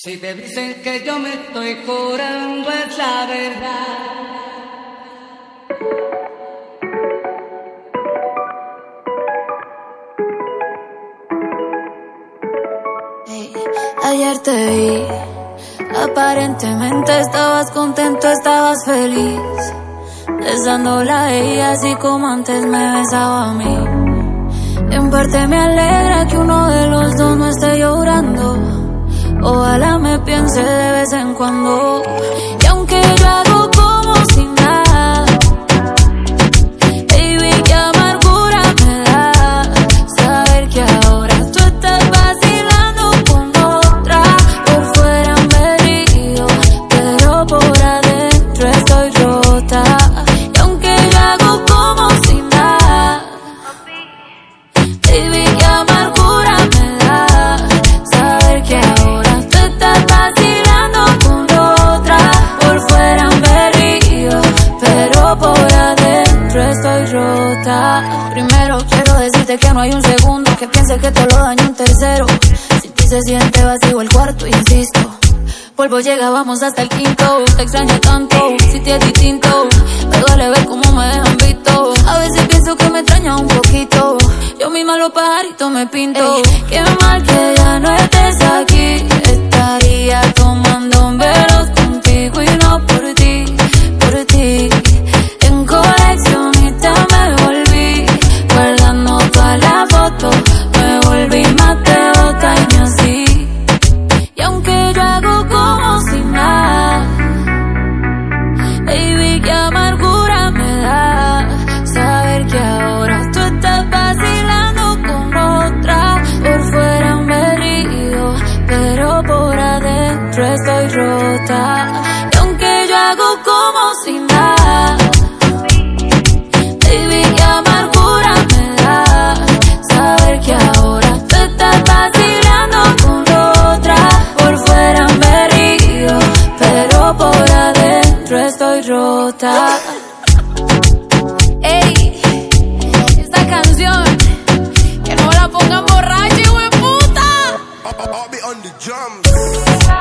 Si te dicen que yo me estoy curando es la verdad. ayer te vi, aparentemente estabas contento, estabas feliz, besándola a ella así como antes me besaba a mí. En parte me alegra que uno de vez en cuando. Y aunque yo estoy rota. Primero quiero decirte que no hay un segundo que piense que todo lo daño un tercero. Si ti se siente vacío el cuarto, insisto. Polvo llega, vamos hasta el quinto. Te extraño tanto, si te es distinto. Me duele ver cómo me dejan visto. A veces pienso que me extraña un poquito. Yo misma los pajaritos me pinto. Qué mal que ya no estés aquí. Estaría tomando Ey, esta canción, que no la pongan borracha y puta. I'll, I'll be on the jump.